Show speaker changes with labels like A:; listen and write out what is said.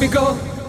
A: we go.